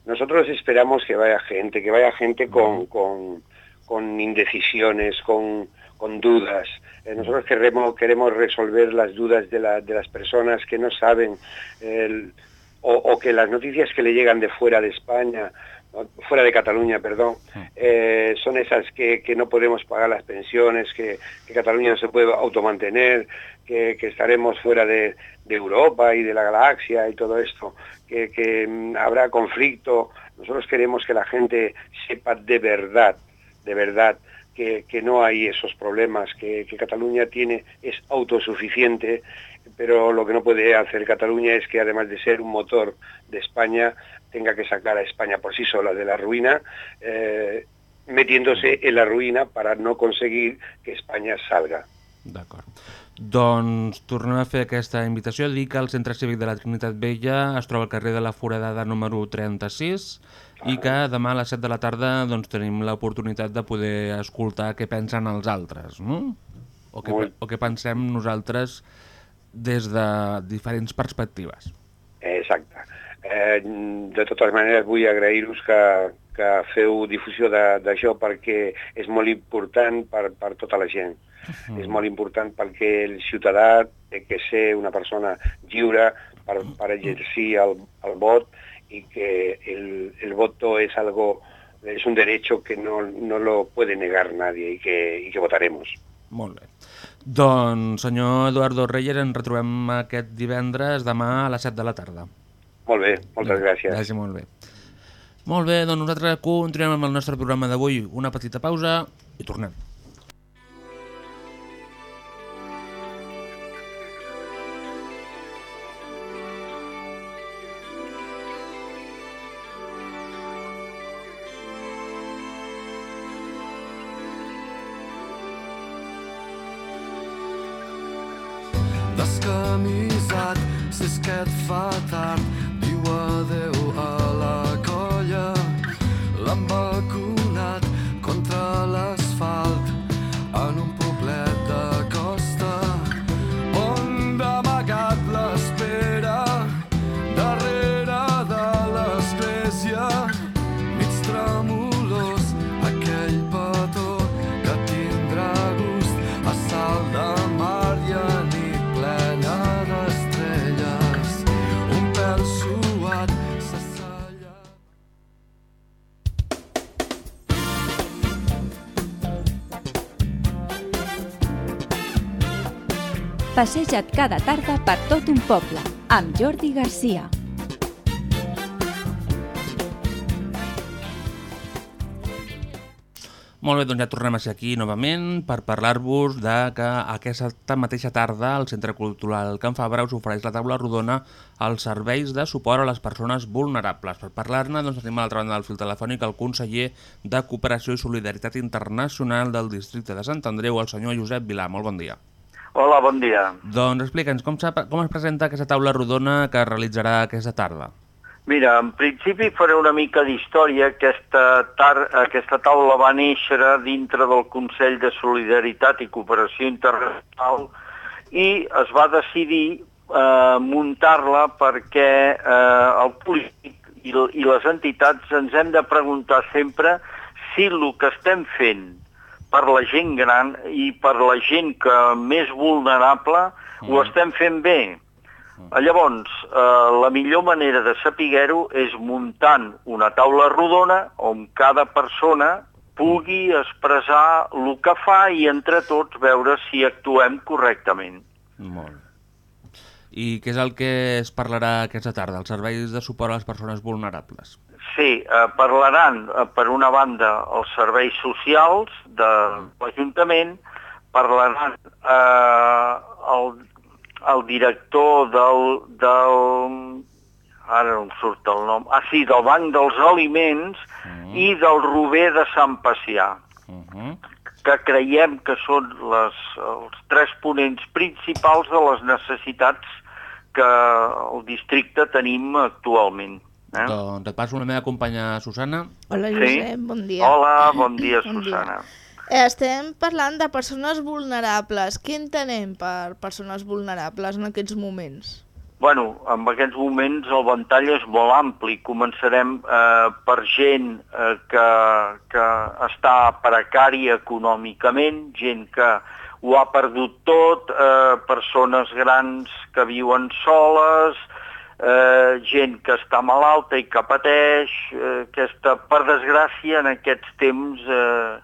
Nosotros esperamos que vaya gente, que vaya gente con, con, con indecisiones, con, con dudas. Eh, nosotros queremos, queremos resolver las dudas de, la, de las personas que no saben el o, o, que las noticias que le llegan de fuera de España, fuera de Cataluña, perdón, eh, son esas que, que, no podemos pagar las pensiones, que, que, Cataluña no se puede automantener, que, que estaremos fuera de, de, Europa y de la galaxia y todo esto, que, que mm, habrá conflicto. Nosotros queremos que la gente sepa de verdad, de verdad, que, que no hay esos problemas, que, que Cataluña tiene, es autosuficiente pero lo que no puede hacer Cataluña es que además de ser un motor de España, tenga que sacar a España por sí sola de la ruïna, eh, metiéndose en la ruïna para no conseguir que Espanya salga. D'acord. Doncs tornem a fer aquesta invitació, dir que el Centre Cívic de la Trinitat Vella es troba al carrer de la Foradada número 36 ah. i que demà a les 7 de la tarda doncs, tenim l'oportunitat de poder escoltar què pensen els altres, no? O què, o què pensem nosaltres des de diferents perspectives. Exacte. Eh, de totes maneres, vull agrair-vos que, que feu difusió de- d'això perquè és molt important per, per tota la gent. Mm. És molt important perquè el ciutadà té que ser una persona lliure per, per exercir el, el vot i que el, el voto es algo, es un derecho que no, no lo puede negar nadie y que, y que votaremos. Molt bé. Doncs, senyor Eduardo Reyes, ens retrobem aquest divendres demà a les 7 de la tarda. Molt bé, moltes gràcies. Gràcies, molt bé. Molt bé, doncs nosaltres continuem amb el nostre programa d'avui. Una petita pausa i tornem. Passeja't cada tarda per tot un poble, amb Jordi Garcia. Molt bé, doncs ja tornem aquí novament per parlar-vos de que aquesta mateixa tarda el Centre Cultural Can Fabra us ofereix la taula rodona als serveis de suport a les persones vulnerables. Per parlar-ne, doncs tenim a l'altra banda del fil telefònic el conseller de Cooperació i Solidaritat Internacional del districte de Sant Andreu, el senyor Josep Vilà. Molt bon dia. Hola, bon dia. Doncs explica'ns com, com es presenta aquesta taula rodona que es realitzarà aquesta tarda. Mira, en principi faré una mica d'història. Aquesta, tar aquesta taula va néixer dintre del Consell de Solidaritat i Cooperació Internacional i es va decidir eh, muntar-la perquè eh, el polític i, i les entitats ens hem de preguntar sempre si el que estem fent per la gent gran i per la gent que més vulnerable ho estem fent bé. Llavors, eh, la millor manera de saber-ho és muntant una taula rodona on cada persona pugui expressar el que fa i entre tots veure si actuem correctament. Molt. I què és el que es parlarà aquesta tarda? Els serveis de suport a les persones vulnerables. Sí, eh, parlaran, eh, per una banda, els serveis socials de l'Ajuntament, parlaran eh, el, el director del, del... Ara no em surt el nom. Ah, sí, del Banc dels Aliments i del Rober de Sant Pacià, que creiem que són les, els tres ponents principals de les necessitats que el districte tenim actualment. Eh? Doncs et passo la meva companya Susana. Hola, Sí? Josep, bon dia. Hola, bon dia, Bon dia. Susana. Eh, Estem parlant de persones vulnerables. Què entenem per persones vulnerables en aquests moments? Bueno, en aquests moments el ventall és molt ampli. Començarem eh, per gent eh, que, que està precària econòmicament, gent que ho ha perdut tot, eh, persones grans que viuen soles, eh, gent que està malalta i que pateix, eh, aquesta, per desgràcia, en aquests temps eh,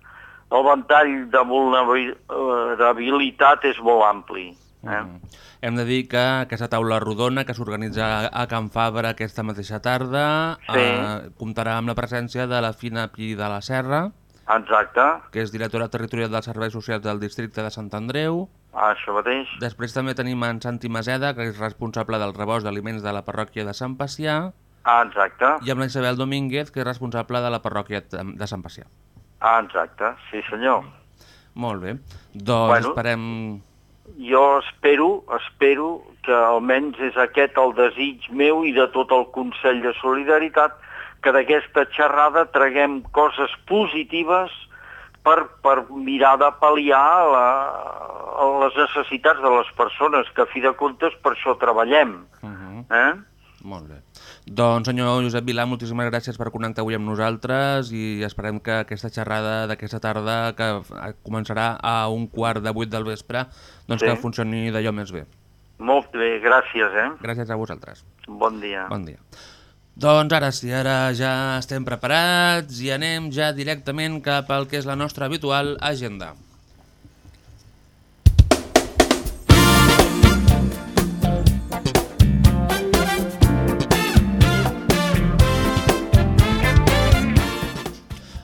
el ventall de vulnerabilitat és molt ampli. Eh? Hem de dir que aquesta taula rodona que s'organitza a Can Fabra aquesta mateixa tarda Sí. eh, comptarà amb la presència de la Fina Pi de la Serra, Exacte, que és directora territorial dels serveis socials del districte de Sant Andreu. això mateix. Després també tenim en Santi Maseda, que és responsable del rebost d'aliments de la parròquia de Sant Pacià. Exacte. I amb la Isabel Domínguez, que és responsable de la parròquia de Sant Pacià. Exacte, sí senyor. Molt bé. Doncs Bueno. esperem... Jo espero, espero que almenys és aquest el desig meu i de tot el Consell de Solidaritat, que d'aquesta xerrada traguem coses positives per, per mirar de pal·liar la, les necessitats de les persones, que a fi de comptes per això treballem. Uh -huh. Eh? Molt bé. Doncs, senyor Josep Vilà, moltíssimes gràcies per connectar avui amb nosaltres i esperem que aquesta xerrada d'aquesta tarda, que començarà a un quart de vuit del vespre, doncs Sí. que funcioni d'allò més bé. Molt bé, gràcies, eh? Gràcies a vosaltres. Bon dia. Bon dia. Doncs ara sí, ara ja estem preparats i anem ja directament cap al que és la nostra habitual agenda.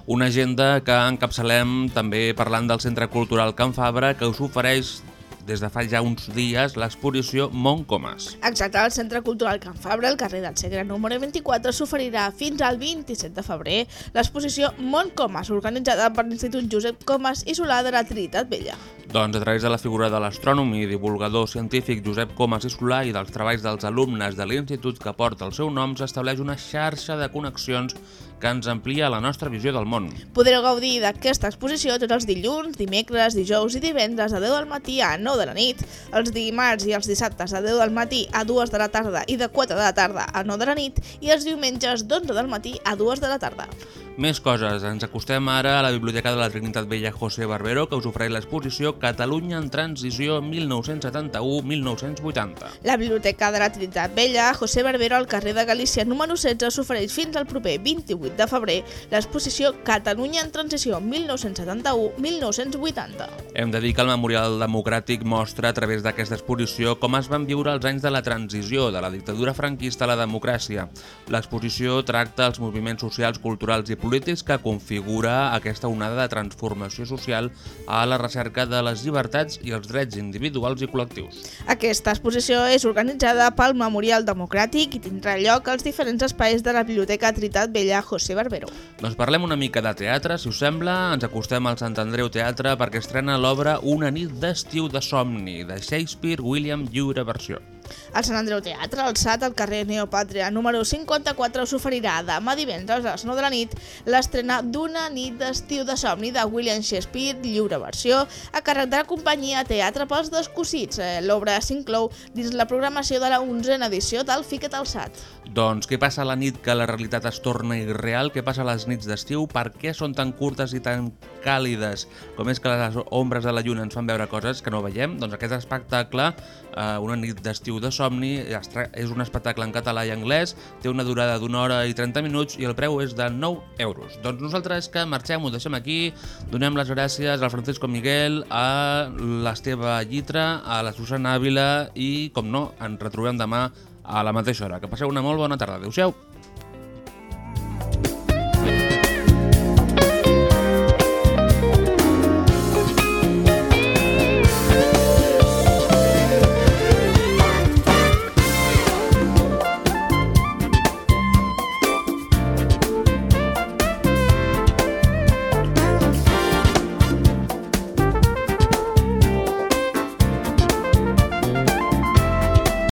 Una agenda que encapçalem també parlant del Centre Cultural Can Fabra que us ofereix des de fa ja uns dies l'exposició Montcomas. Exacte, al Centre Cultural Can Fabra, al carrer del Segre número 24, s'oferirà fins al 27 de febrer l'exposició Mont Comas, organitzada per l'Institut Josep Comas i Solà de la Trinitat Vella. Doncs a través de la figura de l'astrònom i divulgador científic Josep Comas i Solà i dels treballs dels alumnes de l'institut que porta el seu nom, s'estableix una xarxa de connexions que ens amplia la nostra visió del món. Podreu gaudir d'aquesta exposició tots els dilluns, dimecres, dijous i divendres a 10 del matí a 9 de la nit, els dimarts i els dissabtes a 10 del matí a 2 de la tarda i de 4 de la tarda a 9 de la nit i els diumenges d'11 del matí a 2 de la tarda. Més coses. Ens acostem ara a la Biblioteca de la Trinitat Vella José Barbero, que us ofereix l'exposició Catalunya en transició 1971-1980. La Biblioteca de la Trinitat Vella, José Barbero, al carrer de Galícia número 16, s'ofereix fins al proper 28 de febrer l'exposició Catalunya en transició 1971-1980. Hem de dir que el Memorial Democràtic mostra a través d'aquesta exposició com es van viure els anys de la transició de la dictadura franquista a la democràcia. L'exposició tracta els moviments socials, culturals i polítics que configura aquesta onada de transformació social a la recerca de les llibertats i els drets individuals i col·lectius. Aquesta exposició és organitzada pel Memorial Democràtic i tindrà lloc als diferents espais de la Biblioteca Trinitat Vella José Barbero. Doncs parlem una mica de teatre, si us sembla. Ens acostem al Sant Andreu Teatre perquè estrena l'obra Una nit d'estiu de somni, de Shakespeare William Lliure versió. El Sant Andreu Teatre, alçat al carrer Neopàtria número 54, us oferirà demà divendres a les 9 de la nit l'estrena d'Una nit d'estiu de somni de William Shakespeare, lliure versió, a càrrec de la companyia Teatre pels Descosits. Eh, L'obra s'inclou dins la programació de la 11a edició del Fiquet Alçat. Doncs què passa a la nit que la realitat es torna irreal? Què passa a les nits d'estiu? Per què són tan curtes i tan càlides? Com és que les ombres de la lluna ens fan veure coses que no veiem? Doncs aquest espectacle, eh, una nit d'estiu de somni, és un espectacle en català i anglès, té una durada d'una hora i 30 minuts i el preu és de 9 euros. Doncs nosaltres que marxem, ho deixem aquí, donem les gràcies al Francisco Miguel, a l'Esteve Llitra, a la Susana Ávila i, com no, ens retrobem demà a la mateixa hora. Que passeu una molt bona tarda. Adéu-siau.